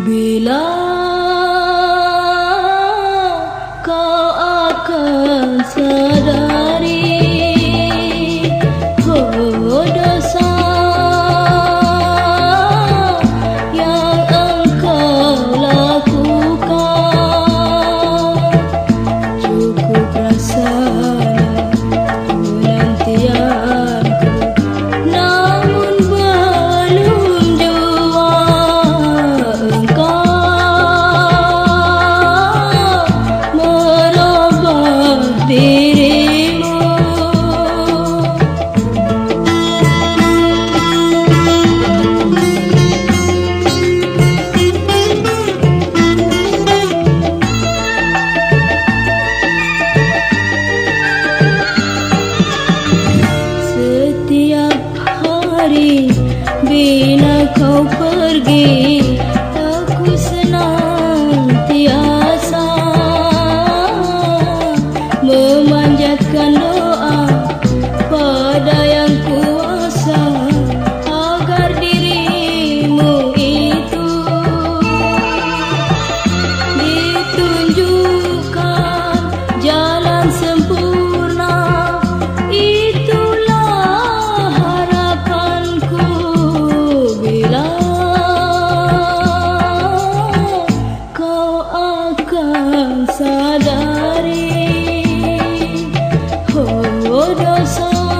Bila kau akan sadar pergi Dari Ho, ho, do, so.